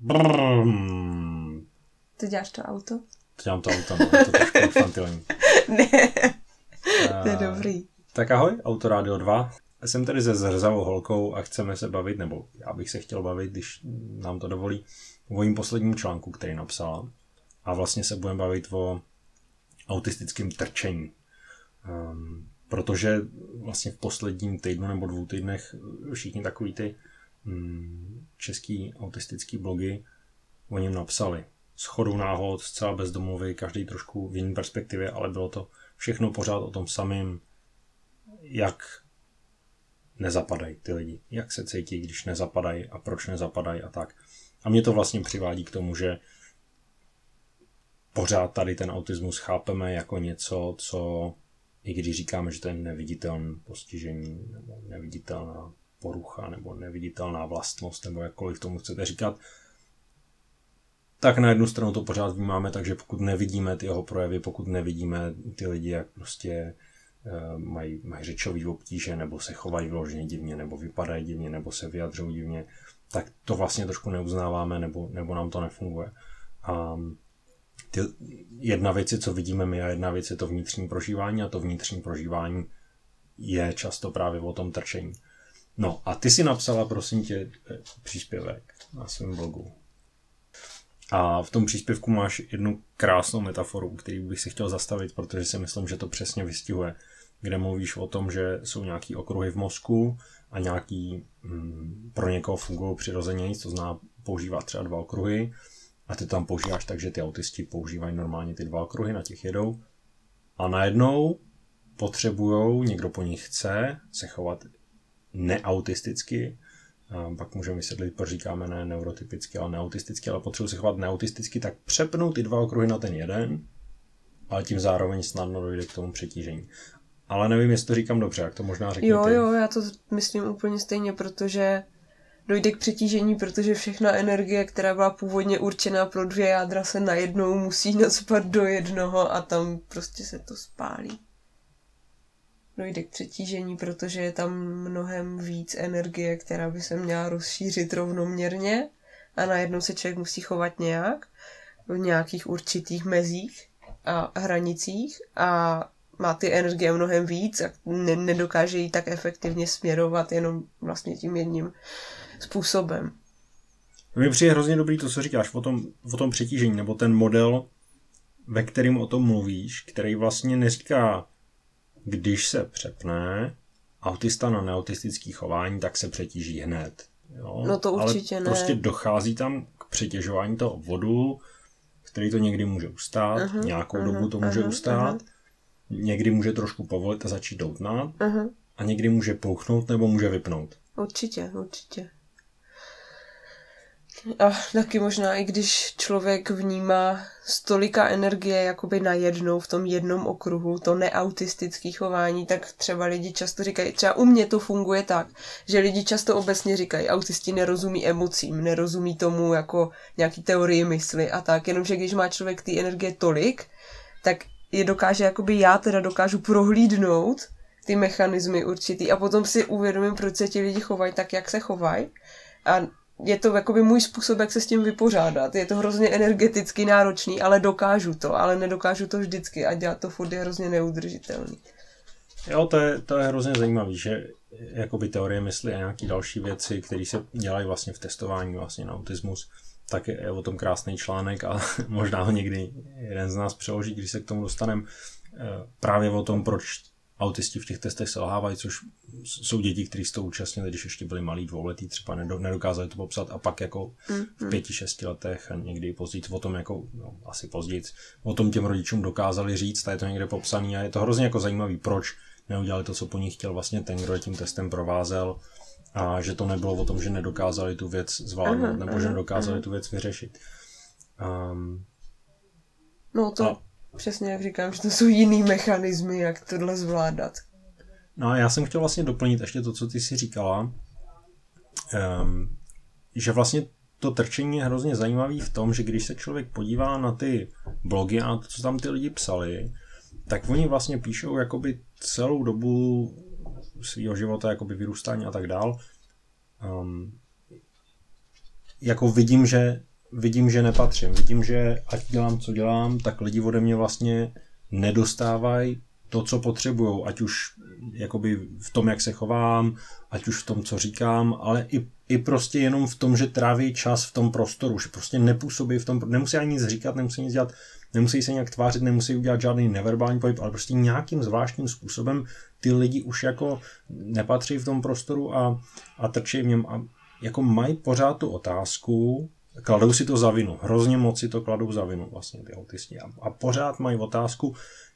Brrr. Ty děláš to auto? To dělám to auto, no, je to trošku infantilní. ne, to je Eh, dobrý. Tak ahoj, Autorádio 2. Jsem tady se zrzavou holkou a chceme se bavit, nebo já bych se chtěl bavit, když nám to dovolí, o jím posledním článku, který napsala. A vlastně se budeme bavit o autistickém trčení. Um, protože vlastně v posledním týdnu nebo dvou týdnech všichni takový ty český autistický blogy o něm napsali. S chodou náhod, zcela bez domluvy, každý trošku v jiné perspektivě, ale bylo to všechno pořád o tom samém, jak nezapadají ty lidi, jak se cítí, když nezapadají a proč nezapadají a tak. A mě to vlastně přivádí k tomu, že pořád tady ten autismus chápeme jako něco, co i když říkáme, že to je neviditelné postižení nebo neviditelná porucha nebo neviditelná vlastnost nebo jakkoliv tomu chcete říkat, tak na jednu stranu to pořád vnímáme, takže pokud nevidíme ty jeho projevy, pokud nevidíme ty lidi, jak prostě eh, mají, mají řečový obtíže, nebo se chovají vyloženě divně, nebo vypadají divně, nebo se vyjadřují divně, tak to vlastně trošku neuznáváme, nebo, nebo nám to nefunguje. A ty, jedna věc je, co vidíme my, a jedna věc je to vnitřní prožívání, a to vnitřní prožívání je často právě o tom trčení. No a ty si napsala, prosím tě, eh, příspěvek na svém blogu. A v tom příspěvku máš jednu krásnou metaforu, který bych si chtěl zastavit, protože si myslím, že to přesně vystihuje, kde mluvíš o tom, že jsou nějaký okruhy v mozku a nějaký mm, pro někoho fungují přirozeně, to zná používat třeba dva okruhy a ty tam používáš tak, že ty autisti používají normálně ty dva okruhy, na těch jedou a najednou potřebujou, někdo po nich chce se chovat neautisticky, pak můžeme vysvětlit, proč říkáme ne neurotypicky, ale neautisticky, ale potřebuji se chovat neautisticky, tak přepnu ty dva okruhy na ten jeden, ale tím zároveň snadno dojde k tomu přetížení. Ale nevím, jestli to říkám dobře, jak to možná řekni Jo, jo, já to myslím úplně stejně, protože dojde k přetížení, protože všechna energie, která byla původně určená pro dvě jádra, se najednou musí nadspat do jednoho a tam prostě se to spálí. Dojde k přetížení, protože je tam mnohem víc energie, která by se měla rozšířit rovnoměrně a najednou se člověk musí chovat nějak v nějakých určitých mezích a hranicích a má ty energie mnohem víc a ne- nedokáže ji tak efektivně směrovat jenom vlastně tím jedním způsobem. Mně přijde hrozně dobrý to, co říkáš o tom, o tom přetížení, nebo ten model, ve kterým o tom mluvíš, který vlastně neříká, když se přepne autista na neautistický chování, tak se přetíží hned. Jo? No to určitě Ale ne. prostě dochází tam k přetěžování toho obvodu, který to někdy může ustát, Mhm, nějakou mhm, dobu to může mhm, ustát, mhm. někdy může trošku povolit a začít doutnat Uh-huh. a někdy může pouchnout nebo může vypnout. Určitě, určitě. A taky možná, i když člověk vnímá stolika energie jakoby najednou v tom jednom okruhu, to neautistické chování, tak třeba lidi často říkají, třeba u mě to funguje tak, že lidi často obecně říkají, autisti nerozumí emocím, nerozumí tomu jako nějaký teorii mysli a tak, jenomže když má člověk ty energie tolik, tak je dokáže, jakoby já teda dokážu prohlídnout ty mechanismy určitý a potom si uvědomím, proč se ti lidi chovají tak, jak se chovají. A je to jakoby můj způsob, jak se s tím vypořádat. Je to hrozně energeticky náročný, ale dokážu to, ale nedokážu to vždycky a dělat to furt je hrozně neudržitelný. Jo, to je, to je hrozně zajímavé, že jakoby teorie mysli a nějaké další věci, které se dělají vlastně v testování vlastně na autismus, tak je, o tom krásný článek a možná ho někdy jeden z nás přeloží, když se k tomu dostaneme. Právě o tom, proč autisti v těch testech selhávají, což jsou děti, kteří se to účastnili, když ještě byli malí dvouletí, třeba nedo- nedokázali to popsat a pak jako v pěti, šesti letech a někdy později o tom jako, no, asi později, o tom těm rodičům dokázali říct a je to někde popsaný a je to hrozně jako zajímavý, proč neudělali to, co po nich chtěl vlastně ten, kdo je tím testem provázel a že to nebylo o tom, že nedokázali tu věc zvládnout Aha, nebo že aha, nedokázali aha. tu věc vyřešit. Um, No to A- přesně jak říkám, že to jsou jiný mechanismy, jak tohle zvládat. No a já jsem chtěl vlastně doplnit ještě to, co ty si říkala, um, že vlastně to trčení je hrozně zajímavý v tom, že když se člověk podívá na ty blogy a na to, co tam ty lidi psali, tak oni vlastně píšou jakoby celou dobu svého života, jakoby vyrůstání a tak dál. Um, jako vidím, že vidím, že nepatřím. Vidím, že ať dělám, co dělám, tak lidi ode mě vlastně nedostávají to, co potřebují, ať už jakoby v tom, jak se chovám, ať už v tom, co říkám, ale i, i prostě jenom v tom, že tráví čas v tom prostoru, že prostě nepůsobí v tom, nemusí ani nic říkat, nemusí nic dělat, nemusí se nějak tvářit, nemusí udělat žádný neverbální pohyb, ale prostě nějakým zvláštním způsobem ty lidi už jako nepatří v tom prostoru a, a trčí v něm a jako mají pořád tu otázku, kladou si to za vinu, hrozně moc si to kladou za vinu vlastně ty autisti a, a pořád mají otázku,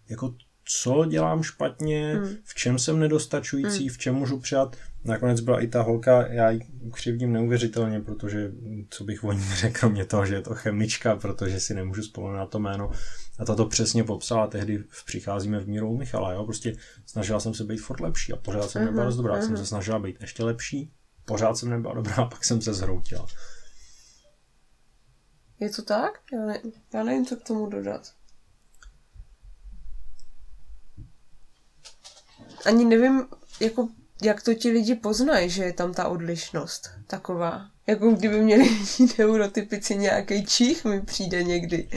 jako co dělám špatně, hmm. v čem jsem nedostačující, hmm. v čem můžu přát. Nakonec byla i ta holka, já ji křivdím neuvěřitelně, protože co bych o ní řekl, mě toho, že je to chemička, protože si nemůžu vzpomenout na to jméno. A ta to přesně popsala tehdy v Přicházíme v míru u Michala. Jo? Prostě snažila jsem se být furt lepší a pořád jsem uh-huh, nebyla dost dobrá. Uh-huh. Jsem se snažila být ještě lepší, pořád jsem nebyla dobrá a pak jsem se zhroutila. Je to tak? Já, ne, já nevím, co k tomu dodat. Ani nevím, jako, jak to ti lidi poznají, že je tam ta odlišnost taková. Jako kdyby měli neurotypici nějaký čích, mi přijde někdy.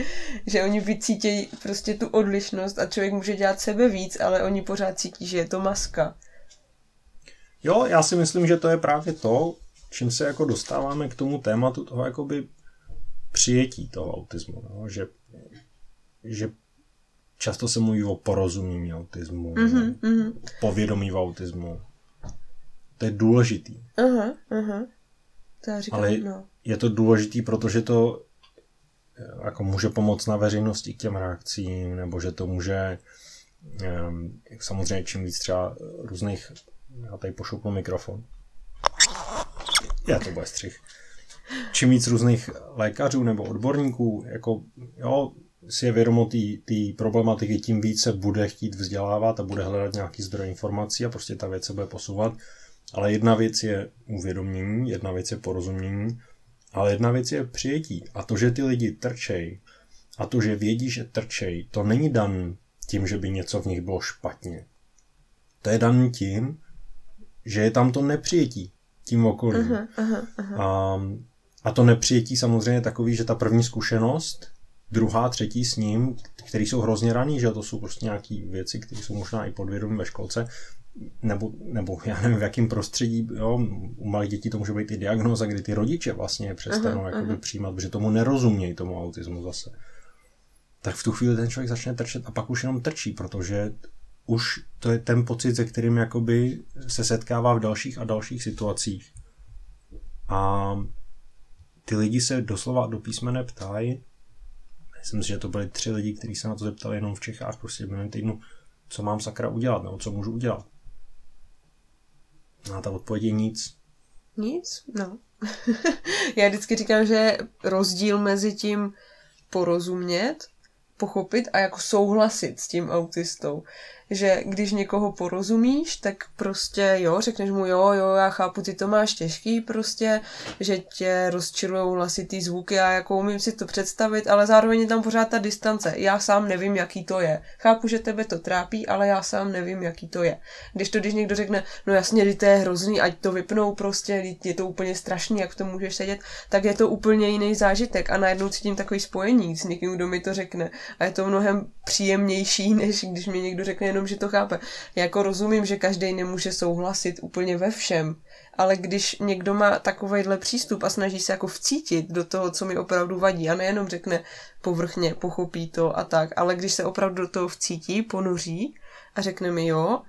Že oni vycítějí prostě tu odlišnost a člověk může dělat sebe víc, ale oni pořád cítí, že je to maska. Jo, já si myslím, že to je právě to, čím se jako dostáváme k tomu tématu toho jakoby přijetí toho autismu, no? že, že často se mluví o porozumění autismu, mm-hmm, mm-hmm. povědomí v autismu. To je důležitý. Uh-huh, uh-huh. To já říkám, Ale no. je to důležitý, protože to eh, jako může pomoct na veřejnosti k těm reakcím, nebo že to může um, samozřejmě čím víc třeba různých já tady pošoupnu mikrofon. Já to bude střih čím víc různých lékařů nebo odborníků jako, jo, si je vědomo té problematiky, tím víc se bude chtít vzdělávat a bude hledat nějaký zdroj informací a prostě ta věc se bude posouvat. Ale jedna věc je uvědomění, jedna věc je porozumění, ale jedna věc je přijetí. A to, že ty lidi trčej a to, že vědí, že trčej, to není dan tím, že by něco v nich bylo špatně. To je dan tím, že je tam to nepřijetí tím okolím. Uh-huh, uh-huh, uh-huh. A a to nepřijetí samozřejmě takový, že ta první zkušenost, druhá, třetí s ním, který jsou hrozně raný, že to jsou prostě nějaké věci, které jsou možná i podvědomí ve školce, nebo, nebo já nevím v jakém prostředí, jo, u malých dětí to může být i diagnoza, kdy ty rodiče vlastně přestanou uh-huh, uh-huh. přijímat, protože tomu nerozumějí tomu autismu zase. Tak v tu chvíli ten člověk začne trčet a pak už jenom trčí, protože už to je ten pocit, se kterým jakoby se setkává v dalších a dalších situacích. A ty lidi se doslova do písmene ptají, myslím si, že to byly tři lidi, kteří se na to zeptali jenom v Čechách, prostě v týdnu, co mám sakra udělat, nebo co můžu udělat. No a ta odpověď je nic. Nic? No. Já vždycky říkám, že rozdíl mezi tím porozumět, pochopit a jako souhlasit s tím autistou že když někoho porozumíš, tak prostě jo, řekneš mu jo, jo, já chápu, ty to máš těžký prostě, že tě rozčilujou hlasitý zvuky a jako umím si to představit, ale zároveň je tam pořád ta distance. Já sám nevím, jaký to je. Chápu, že tebe to trápí, ale já sám nevím, jaký to je. Když to, když někdo řekne, no jasně, to je hrozný, ať to vypnou prostě, je to úplně strašný, jak v tom můžeš sedět, tak je to úplně jiný zážitek a najednou cítím takový spojení s někým, kdo mi to řekne. A je to mnohem příjemnější, než když mi někdo řekne jenom, že to chápe. Já jako rozumím, že každý nemůže souhlasit úplně ve všem, ale když někdo má takovýhle přístup a snaží se jako vcítit do toho, co mi opravdu vadí a nejenom řekne povrchně, pochopí to a tak, ale když se opravdu do toho vcítí, ponoří a řekne mi jo,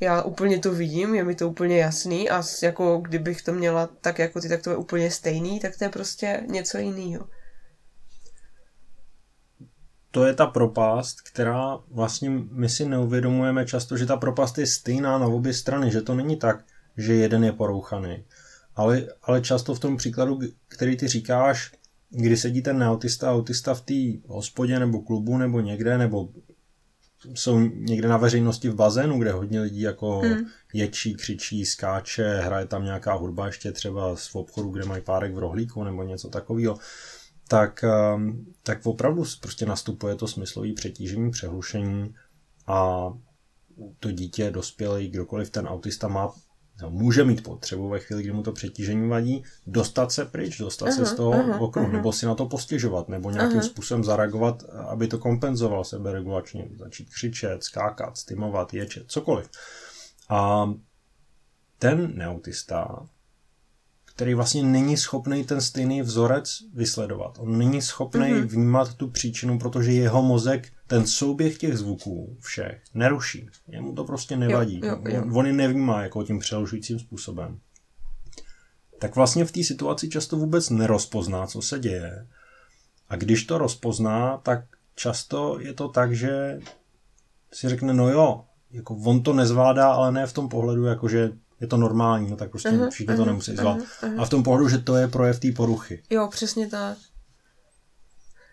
já úplně to vidím, je mi to úplně jasný a jako kdybych to měla tak jako ty, tak to je úplně stejný, tak to je prostě něco jiného to je ta propast, která vlastně my si neuvědomujeme často, že ta propast je stejná na obě strany, že to není tak, že jeden je porouchaný. Ale, ale často v tom příkladu, který ty říkáš, kdy sedí ten neautista, autista v té hospodě nebo klubu nebo někde, nebo jsou někde na veřejnosti v bazénu, kde hodně lidí jako hmm. ječí, křičí, skáče, hraje tam nějaká hudba ještě třeba z obchodu, kde mají párek v rohlíku nebo něco takového tak, ehm, tak opravdu prostě nastupuje to smyslový přetížení, přehlušení a to dítě, dospělý, kdokoliv ten autista má no, může mít potřebu ve chvíli, kdy mu to přetížení vadí, dostat se pryč, dostat Aha, se z toho aha, okruhu, aha. nebo si na to postěžovat, nebo nějakým Aha. způsobem zareagovat, aby to kompenzoval seberegulačně, začít křičet, skákat, stymovat, ječet, cokoliv. A ten neautista, který vlastně není schopný ten stejný vzorec vysledovat. On není schopný Mhm. vnímat tu příčinu, protože jeho mozek ten souběh těch zvuků všech neruší. Jemu to prostě nevadí. Jo, jo, jo. On, on je nevnímá jako tím přelušujícím způsobem. Tak vlastně v té situaci často vůbec nerozpozná, co se děje. A když to rozpozná, tak často je to tak, že si řekne, no jo, jako on to nezvládá, ale ne v tom pohledu, jako že je to normální, no tak prostě Aha, všichni to aha, nemusí aha, aha. A v tom pohledu, že to je projev té poruchy. Jo, přesně tak.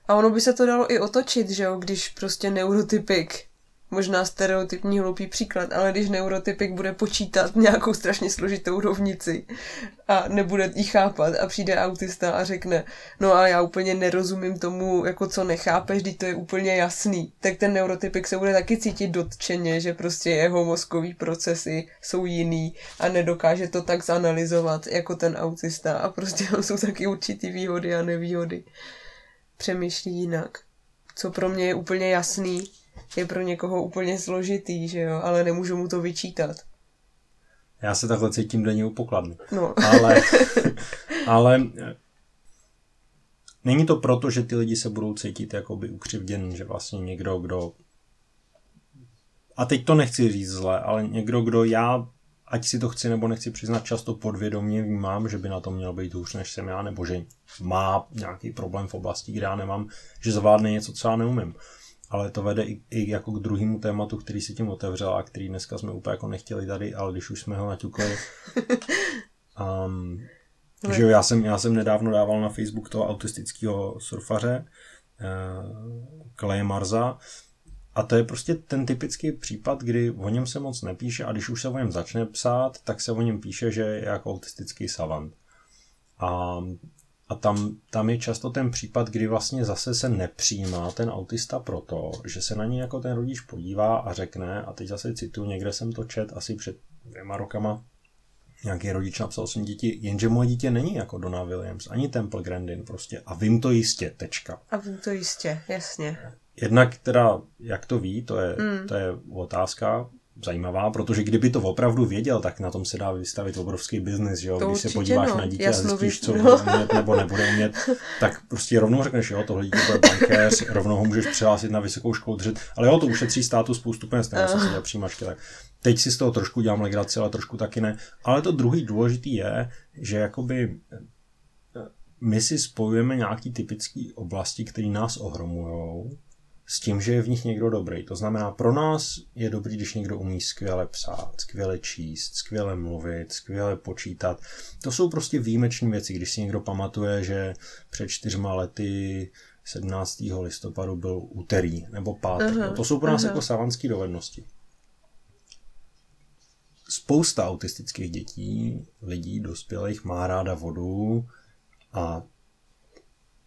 A ono by se to dalo i otočit, že jo, když prostě neurotypik, možná stereotypní hloupý příklad, ale když neurotypik bude počítat nějakou strašně složitou rovnici a nebude ji chápat a přijde autista a řekne, no ale já úplně nerozumím tomu, jako co nechápeš, teď to je úplně jasný, tak ten neurotypik se bude taky cítit dotčeně, že prostě jeho mozkový procesy jsou jiný a nedokáže to tak zanalizovat jako ten autista a prostě tam jsou taky určitý výhody a nevýhody. Přemýšlí jinak. Co pro mě je úplně jasný, je pro někoho úplně složitý, že jo, ale nemůžu mu to vyčítat. Já se takhle cítím denně u pokladny. No, Ale, ale eh, není to proto, že ty lidi se budou cítit jakoby ukřivděn, že vlastně někdo, kdo a teď to nechci říct zle, ale někdo, kdo já, ať si to chci nebo nechci přiznat, často podvědomě vnímám, že by na to měl být hůř než jsem já, nebo že má nějaký problém v oblasti, kde já nemám, že zvládne něco, co já neumím. Ale to vede i, i jako k druhému tématu, který si tím otevřel a který dneska jsme úplně jako nechtěli tady, ale když už jsme ho naťukli. Um, Ale- že jo, já jsem, já jsem nedávno dával na Facebook toho autistického surfaře, uh, Kleje Marza, a to je prostě ten typický případ, kdy o něm se moc nepíše a když už se o něm začne psát, tak se o něm píše, že je jako autistický savant. A, a tam, tam je často ten případ, kdy vlastně zase se nepřijímá ten autista proto, že se na něj jako ten rodič podívá a řekne, a teď zase cituju, někde jsem to čet asi před dvěma rokama, nějaký rodič napsal svým děti, jenže moje dítě není jako Donna Williams, ani Temple Grandin prostě a vím to jistě, tečka. a vím to jistě, jasně. Jednak teda, jak to ví, to je, mm. to je otázka zajímavá, protože kdyby to opravdu věděl, tak na tom se dá vystavit obrovský biznis, že jo? To Když se podíváš no. na dítě a zjistíš, co ví- bude umět nebo nebude umět, tak prostě rovnou řekneš, jo, tohle dítě bude bankéř, rovnou ho můžeš přihlásit na vysokou školu držet, ale jo, to ušetří státu spoustu peněz, nemusí si dělat přijímačky, tak teď si z toho trošku dělám legraci, ale trošku taky ne. Ale to druhý důležitý je, že jakoby my si spojujeme nějaký typický oblasti, které nás ohromujou, s tím, že je v nich někdo dobrý. To znamená, pro nás je dobrý, když někdo umí skvěle psát, skvěle číst, skvěle mluvit, skvěle počítat. To jsou prostě výjimečné věci, když si někdo pamatuje, že před čtyřma lety 17. listopadu byl úterý nebo pátek. Aha, no, to jsou pro nás aha. jako savantské dovednosti. Spousta autistických dětí, lidí, dospělých má ráda vodu a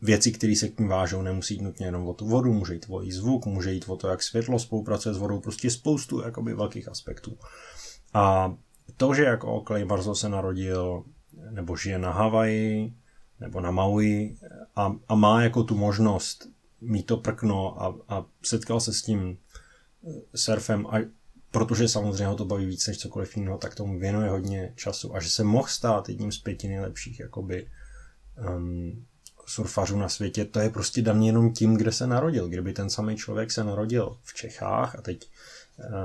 věci, které se k ní vážou, nemusí jít nutně jenom o tu vodu, může jít o její zvuk, může jít o to, jak světlo spolupracuje s vodou, prostě spoustu jakoby velkých aspektů. A to, že jako Clay Barzo se narodil nebo žije na Havaji nebo na Maui a, a má jako tu možnost mít to prkno a, a setkal se s tím surfem a protože samozřejmě ho to baví víc než cokoliv jiného, tak tomu věnuje hodně času a že se mohl stát jedním z pěti nejlepších jakoby um, surfařů na světě, to je prostě daný jenom tím, kde se narodil. Kdyby ten samý člověk se narodil v Čechách a teď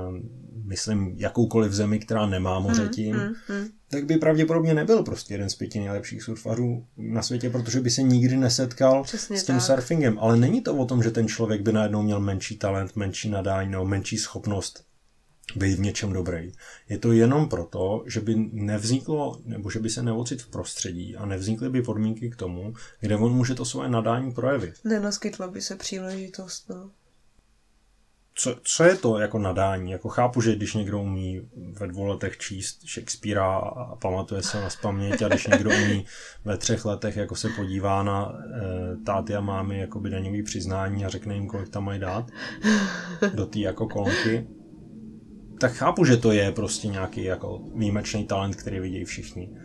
um, myslím jakoukoliv zemi, která nemá moře tím, Mm, mm. tak by pravděpodobně nebyl prostě jeden z pěti nejlepších surfařů na světě, protože by se nikdy nesetkal Přesně s tím tak. surfingem. Ale není to o tom, že ten člověk by najednou měl menší talent, menší nadání nebo menší schopnost být v něčem dobrý. Je to jenom proto, že by nevzniklo, nebo že by se neocit v prostředí a nevznikly by podmínky k tomu, kde on může to svoje nadání projevit. Nenaskytla by se příležitost, no. Co, co je to jako nadání? Jako chápu, že když někdo umí ve dvou letech číst Shakespearea a pamatuje se na spaměť a když někdo umí ve třech letech jako se podívá na e, táty a mámy jakoby daňový přiznání a řekne jim, kolik tam mají dát do té jako kolonky, tak chápu, že to je prostě nějaký jako výjimečný talent, který vidějí všichni.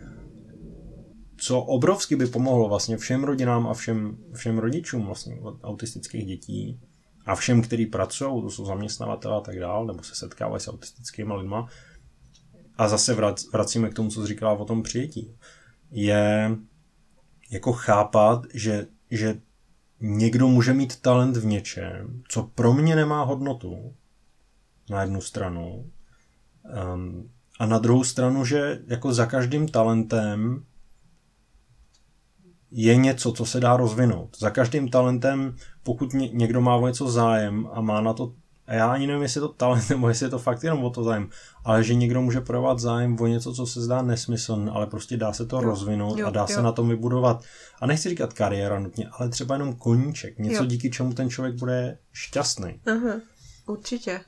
Co obrovsky by pomohlo vlastně všem rodinám a všem, všem rodičům vlastně od autistických dětí a všem, kteří pracují, to jsou zaměstnavatele a tak dál, nebo se setkávají s autistickými lidma, a zase vrac, vracíme k tomu, co jsi říkala o tom přijetí, je jako chápat, že, že někdo může mít talent v něčem, co pro mě nemá hodnotu, na jednu stranu, um, a na druhou stranu, že jako za každým talentem je něco, co se dá rozvinout. Za každým talentem, pokud někdo má o něco zájem a má na to a já ani nevím, jestli je to talent, nebo jestli je to fakt jenom o to zájem, ale že někdo může projevat zájem o něco, co se zdá nesmyslné, ale prostě dá se to jo, rozvinout jo, a dá jo. se na tom vybudovat. A nechci říkat kariéra nutně, ale třeba jenom koníček, něco jo. díky čemu ten člověk bude šťastný. Aha, určitě.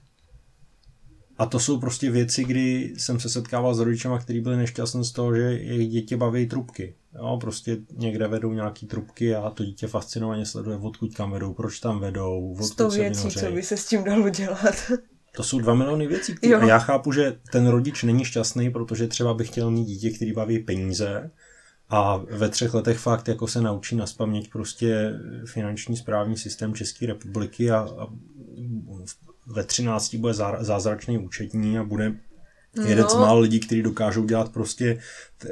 A to jsou prostě věci, kdy jsem se setkával s rodičema, kteří byli nešťastní z toho, že jejich děti baví trubky. Jo, prostě někde vedou nějaký trubky a to dítě fascinovaně sleduje, odkud kam vedou, proč tam vedou, odkud Sto věcí, co by se s tím dalo dělat. To jsou dva miliony věcí. Který, a já chápu, že ten rodič není šťastný, protože třeba by chtěl mít dítě, který baví peníze a ve třech letech fakt jako se naučí naspamět prostě finanční správní systém České republiky a, a ve 13 bude zázračný účetní a bude jeden no. z málo lidí, kteří dokážou dělat prostě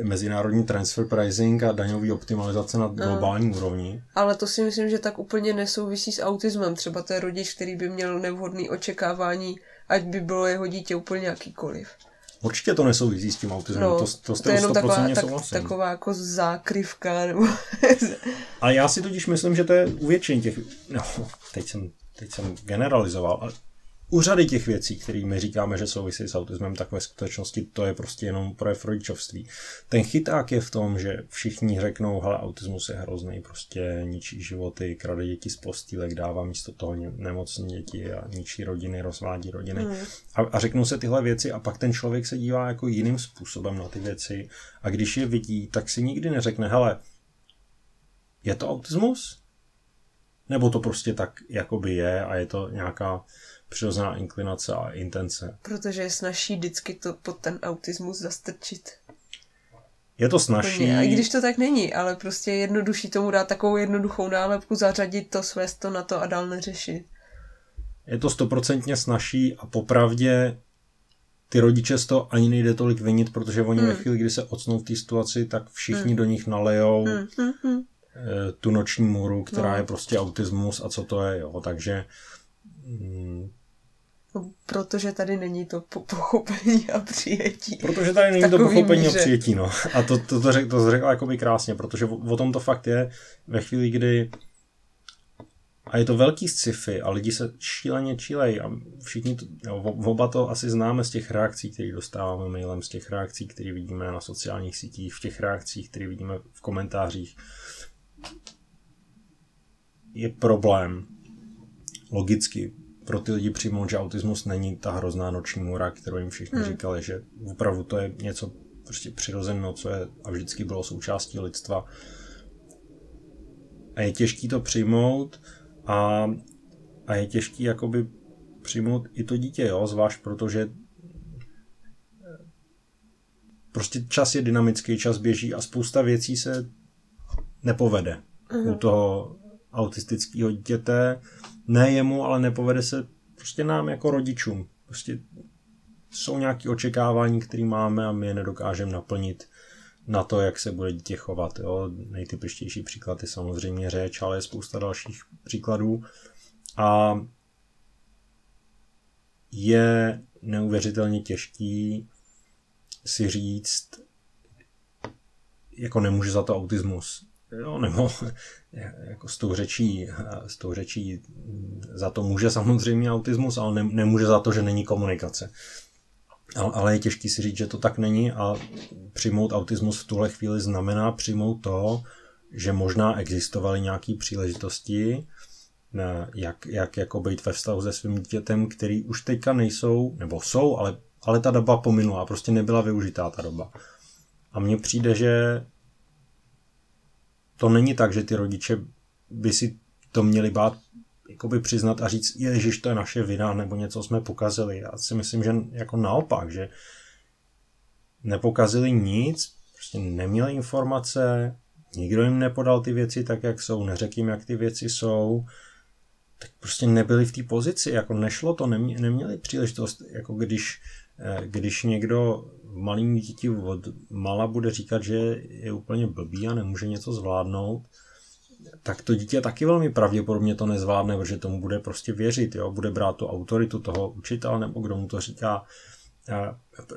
mezinárodní transfer pricing a daňový optimalizace na globální no. úrovni. Ale to si myslím, že tak úplně nesouvisí s autismem. Třeba to je rodič, který by měl nevhodný očekávání, ať by bylo jeho dítě úplně jakýkoliv. Určitě to nesouvisí s tím autismem, no, to, to, to je jenom taková, tak, taková jako zákrivka. Nebo... a já si totiž myslím, že to je u většiny těch, no, teď jsem, teď jsem generalizoval, ale u řady těch věcí, kterými říkáme, že souvisí s autismem, tak ve skutečnosti to je prostě jenom projev rodičovství. Ten chyták je v tom, že všichni řeknou, hele, autismus je hrozný, prostě ničí životy, krade děti z postýlek, dává místo toho nemocné děti a ničí rodiny, rozvádí rodiny. Mm. A, a řeknou se tyhle věci a pak ten člověk se dívá jako jiným způsobem na ty věci a když je vidí, tak si nikdy neřekne, hele, je to autismus? Nebo to prostě tak jakoby je a je to nějaká přirozená inklinace a intence. Protože je snažší vždycky to pod ten autismus zastrčit. Je to snažší. A i když to tak není, ale prostě je jednodušší tomu dát takovou jednoduchou nálepku, zařadit to, svést to na to a dál neřešit. Je to stoprocentně snažší a popravdě ty rodiče z toho ani nejde tolik vinit, protože oni hmm. ve chvíli, kdy se ocnou v té situaci, tak všichni hmm. do nich nalejou hmm. Hmm. hmm. Eh, tu noční můru, která no. je prostě autismus a co to je, jo. Takže mm, protože tady není to pochopení a přijetí. Protože tady není to pochopení míře. a přijetí, no. A to, to, to, řek, to řekla jakoby krásně, protože o, o tom to fakt je ve chvíli, kdy a je to velký sci-fi a lidi se šíleně čílejí a všichni, to, jo, oba to asi známe z těch reakcí, které dostáváme mailem, z těch reakcí, které vidíme na sociálních sítích, v těch reakcích, které vidíme v komentářích. Je problém logicky pro ty lidi přijmout, že autismus není ta hrozná noční můra, kterou jim všichni hmm. říkali, že opravdu to je něco prostě přirozeného, co je a vždycky bylo součástí lidstva. A je těžký to přijmout a, a je těžký jakoby přijmout i to dítě, jo, zvlášť protože prostě čas je dynamický, čas běží a spousta věcí se nepovede uh-huh. u toho autistického dítěte ne jemu, ale nepovede se prostě nám jako rodičům. Prostě jsou nějaké očekávání, které máme a my je nedokážeme naplnit na to, jak se bude dítě chovat. Jo. Nejtypičtější příklad je samozřejmě řeč, ale je spousta dalších příkladů. A je neuvěřitelně těžký si říct, jako nemůže za to autismus jo, nebo jako s tou řečí, s tou řečí za to může samozřejmě autismus, ale ne, nemůže za to, že není komunikace. Ale, je těžké si říct, že to tak není a přijmout autismus v tuhle chvíli znamená přijmout to, že možná existovaly nějaké příležitosti, jak, jak jako být ve vztahu se svým dítětem, který už teďka nejsou, nebo jsou, ale, ale ta doba pominula, prostě nebyla využitá ta doba. A mně přijde, že to není tak, že ty rodiče by si to měli bát jakoby přiznat a říct, ježiš, to je naše vina, nebo něco jsme pokazili. Já si myslím, že jako naopak, že nepokazili nic, prostě neměli informace, nikdo jim nepodal ty věci tak, jak jsou, neřekl jim, jak ty věci jsou, tak prostě nebyli v té pozici, jako nešlo to, nemě, neměli příležitost, jako když, eh, když někdo malým dítěti od mala bude říkat, že je úplně blbý a nemůže něco zvládnout, tak to dítě taky velmi pravděpodobně to nezvládne, protože tomu bude prostě věřit, jo? bude brát tu autoritu toho učitele nebo kdo mu to říká.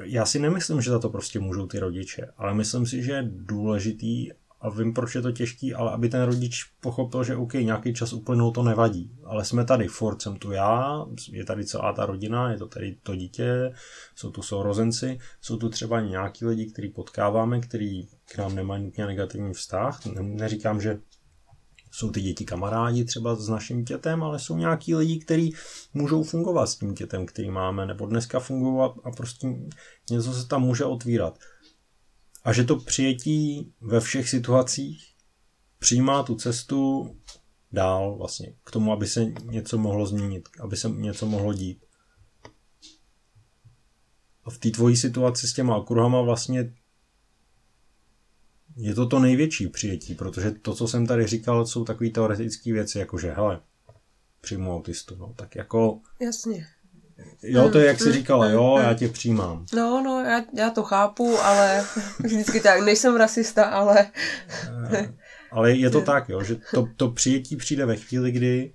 Já si nemyslím, že za to prostě můžou ty rodiče, ale myslím si, že je důležitý, a vím, proč je to těžký, ale aby ten rodič pochopil, že OK, nějaký čas uplynul, to nevadí. Ale jsme tady, furt jsem tu já, je tady celá ta rodina, je to tady to dítě, jsou tu sourozenci, jsou tu třeba nějaký lidi, který potkáváme, který k nám nemají nutně negativní vztah. Neříkám, že jsou ty děti kamarádi třeba s naším dětem, ale jsou nějaký lidi, kteří můžou fungovat s tím dětem, který máme, nebo dneska fungovat a prostě něco se tam může otvírat. A že to přijetí ve všech situacích přijímá tu cestu dál vlastně k tomu, aby se něco mohlo změnit, aby se něco mohlo dít. A v té tvojí situaci s těma okruhama vlastně je to to největší přijetí, protože to, co jsem tady říkal, jsou takové teoretické věci, jako že hele, přijmu autistu, no, tak jako... Jasně. Jo, to je, jak jsi říkala, jo, já tě přijímám. No, no, já, já to chápu, ale vždycky tak, nejsem rasista, ale... Eh, ale je to tak, jo, že to, to přijetí přijde ve chvíli, kdy,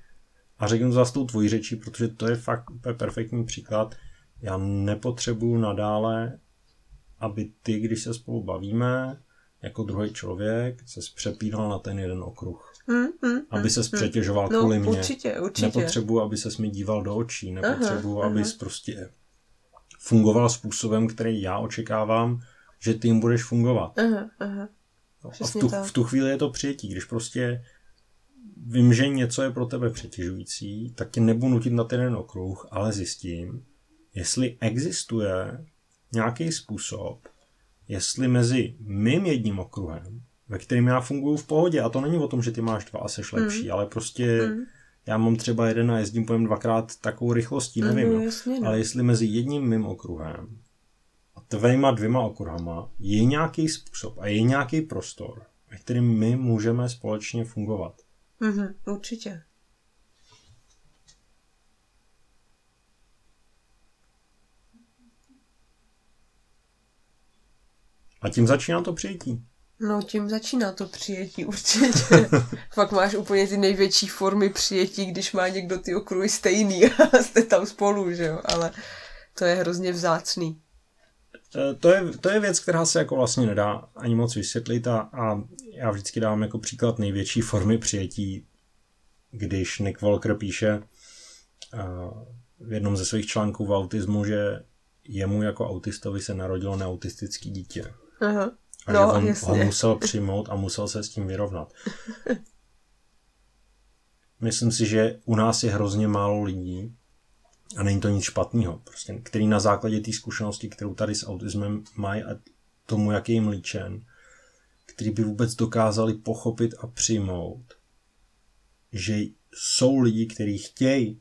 a řeknu to zase tou tvojí řečí, protože to je fakt perfektní příklad, já nepotřebuju nadále, aby ty, když se spolu bavíme, jako druhý člověk se přepínal na ten jeden okruh. Mm, mm, aby se mm, přetěžoval no, kvůli mě. Určitě, určitě. Nepotřebuji, aby se mi díval do očí. Nepotřebuji, aby prostě fungoval způsobem, který já očekávám, že ty jim budeš fungovat. Aha, aha. No, a v tu, v tu chvíli je to přijetí. Když prostě vím, že něco je pro tebe přetěžující, tak tě nebudu nutit na ten jeden okruh, ale zjistím, jestli existuje nějaký způsob, jestli mezi mým jedním okruhem, ve kterým já funguji v pohodě, a to není o tom, že ty máš dva a seš lepší, mm. ale prostě mm. já mám třeba jeden a jezdím pojem dvakrát takovou rychlostí, nevím, mm, jasně, no. ale jestli mezi jedním mým okruhem a tvejma dvěma okruhama je nějaký způsob a je nějaký prostor, ve kterým my můžeme společně fungovat. Mm, určitě. A tím začíná to přijetí. No, tím začíná to přijetí určitě. Fakt máš úplně ty největší formy přijetí, když má někdo ty okruhy stejný a jste tam spolu, že jo, ale to je hrozně vzácný. To je, to je věc, která se jako vlastně nedá ani moc vysvětlit a, a já vždycky dávám jako příklad největší formy přijetí, když Nick Walker píše uh, v jednom ze svých článků v autismu, že jemu jako autistovi se narodilo neautistický dítě. Aha. A no, že on jasně. ho musel přijmout a musel se s tím vyrovnat. Myslím si, že u nás je hrozně málo lidí, a není to nic špatného, prostě, který na základě té zkušenosti, kterou tady s autismem mají a tomu, jak je jim líčen, který by vůbec dokázali pochopit a přijmout, že jsou lidi, kteří chtějí,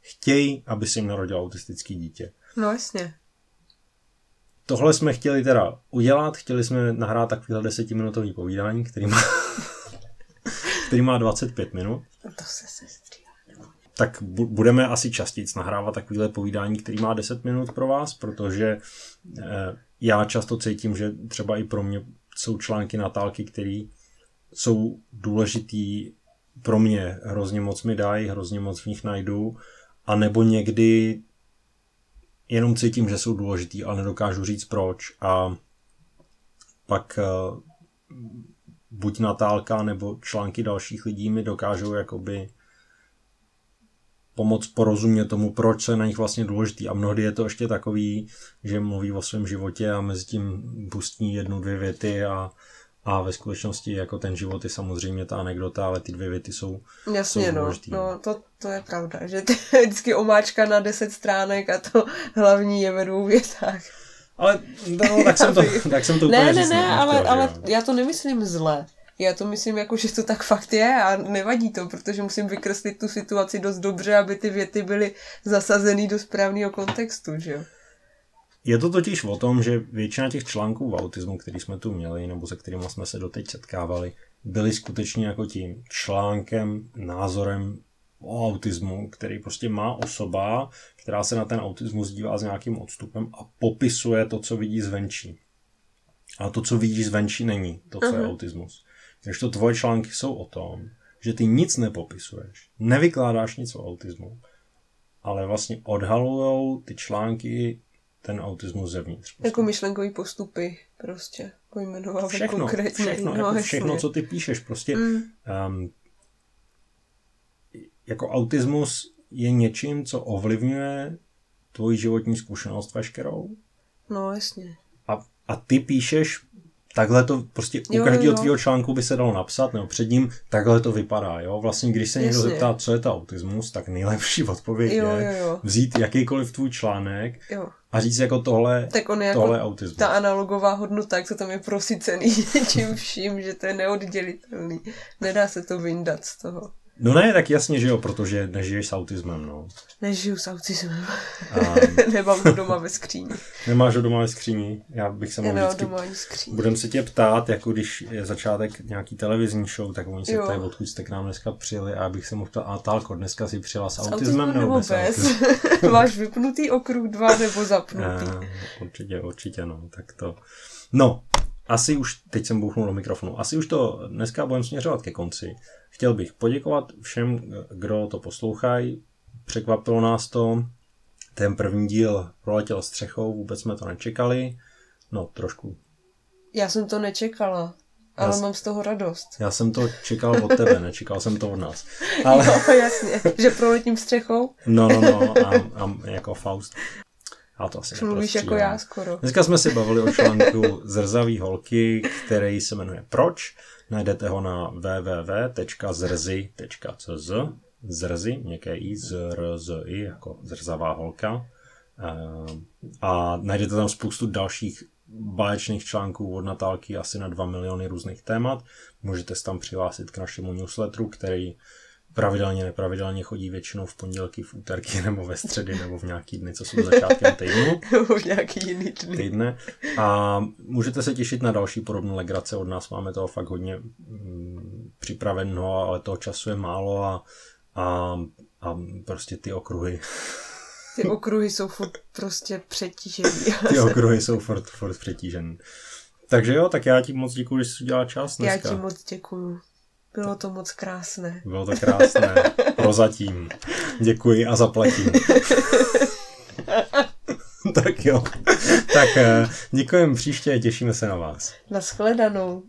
chtějí, aby se jim narodilo autistický dítě. No jasně. Tohle jsme chtěli teda udělat, chtěli jsme nahrát takovýhle desetiminutový povídání, který má, který má 25 minut. To se sestříhá. Tak budeme asi častěji nahrávat takovýhle povídání, který má 10 minut pro vás, protože eh, já často cítím, že třeba i pro mě jsou články Natálky, které jsou důležitý pro mě, hrozně moc mi dají, hrozně moc v nich najdu, a nebo někdy jenom cítím, že jsou důležitý, ale nedokážu říct proč. A pak uh, buď Natálka nebo články dalších lidí mi dokážou jakoby pomoct porozumět tomu, proč se na nich vlastně důležitý. A mnohdy je to ještě takový, že mluví o svém životě a mezi tím pustí jednu, dvě věty a a ve skutečnosti jako ten život je samozřejmě ta anekdota, ale ty dvě věty jsou Jasně, jsou no, no to, to je pravda, že to je vždycky omáčka na deset stránek a to hlavní je ve dvou větách. Ale no, tak, jsem to, tak jsem to Ne, ne, ne, ale, ale já to nemyslím zle. Já to myslím jako, že to tak fakt je a nevadí to, protože musím vykreslit tu situaci dost dobře, aby ty věty byly zasazený do správného kontextu, že jo. Je to totiž o tom, že většina těch článků v autismu, který jsme tu měli, nebo se kterými jsme se doteď setkávali, byly skutečně jako tím článkem, názorem o autismu, který prostě má osoba, která se na ten autismus dívá s nějakým odstupem a popisuje to, co vidí zvenčí. A to, co vidíš zvenčí, není to, co uh-huh. je autismus. Takže to tvoje články jsou o tom, že ty nic nepopisuješ, nevykládáš nic o autismu, ale vlastně odhalujou ty články ten autismus zevnitř. Prostě. Jako myšlenkový postupy prostě pojmenovávat všechno, konkrétně. Všechno, no, jako všechno, co ty píšeš. Prostě mm. um, jako autismus je něčím, co ovlivňuje tvoji životní zkušenost veškerou. No, jasně. A, a ty píšeš takhle to prostě u každého tvýho článku by se dalo napsat, nebo před ním takhle to vypadá, jo. Vlastně, když se někdo zeptá, co je to autismus, tak nejlepší odpověď jo, je jo, jo. vzít jakýkoliv tvůj článek jo. A říct jako tohle, tak on je jako tohle jako autismus. Ta analogová hodnota, jak to tam je prosycený tím vším, že to je neoddělitelný. Nedá se to vyndat z toho. No ne, tak jasně, že jo, protože nežiješ s autismem, no. Nežiju s autismem. A... Nemám ho doma ve skříni. Nemáš ho doma ve skříni? Já bych se mohl vždycky... doma skříni. Budem se tě ptát, jako když je začátek nějaký televizní show, tak oni se jo. ptají, odkud jste k nám dneska přijeli a abych se mohl ptát, a Tálko, dneska si přijela s, s autismem, nebo bez? bez? Máš vypnutý okruh dva nebo zapnutý? A, určitě, určitě, no, tak to... No, asi už, teď jsem bouchnul do mikrofonu, asi už to dneska budeme směřovat ke konci. Chtěl bych poděkovat všem, kdo to poslouchají. Překvapilo nás to. Ten první díl proletěl střechou, vůbec jsme to nečekali. No, trošku. Já jsem to nečekala. Ale já, mám z toho radost. Já jsem to čekal od tebe, nečekal jsem to od nás. Ale... No, jasně, že proletím střechou. No, no, no, a, a jako Faust. A to asi Mluvíš jako já skoro. Dneska jsme si bavili o článku Zrzavý holky, který se jmenuje Proč. Najdete ho na www.zrzy.cz Zrzy, měkké i, i, jako zrzavá holka. Eh, a najdete tam spoustu dalších báječných článků od Natálky, asi na 2 miliony různých témat. Můžete se tam přihlásit k našemu newsletteru, který pravidelně, nepravidelně chodí většinou v pondělky, v úterky nebo ve středy nebo v nějaký dny, co jsou začátkem týdnu. Nebo v nějaký jiný dny. Týdne. A můžete se těšit na další podobné legrace od nás. Máme toho fakt hodně mm, připraveno, ale toho času je málo a, a, a prostě ty okruhy. Ty okruhy jsou furt prostě přetížený. ty okruhy jsou furt, furt přetížený. Takže jo, tak já ti moc děkuji, že jsi udělal čas dneska. Já ti moc děkuji. Bylo to moc krásné. Bylo to krásné. Prozatím. Děkuji a zaplatím. tak jo. Tak eh, děkujeme příště, těšíme se na vás. Naschledanou.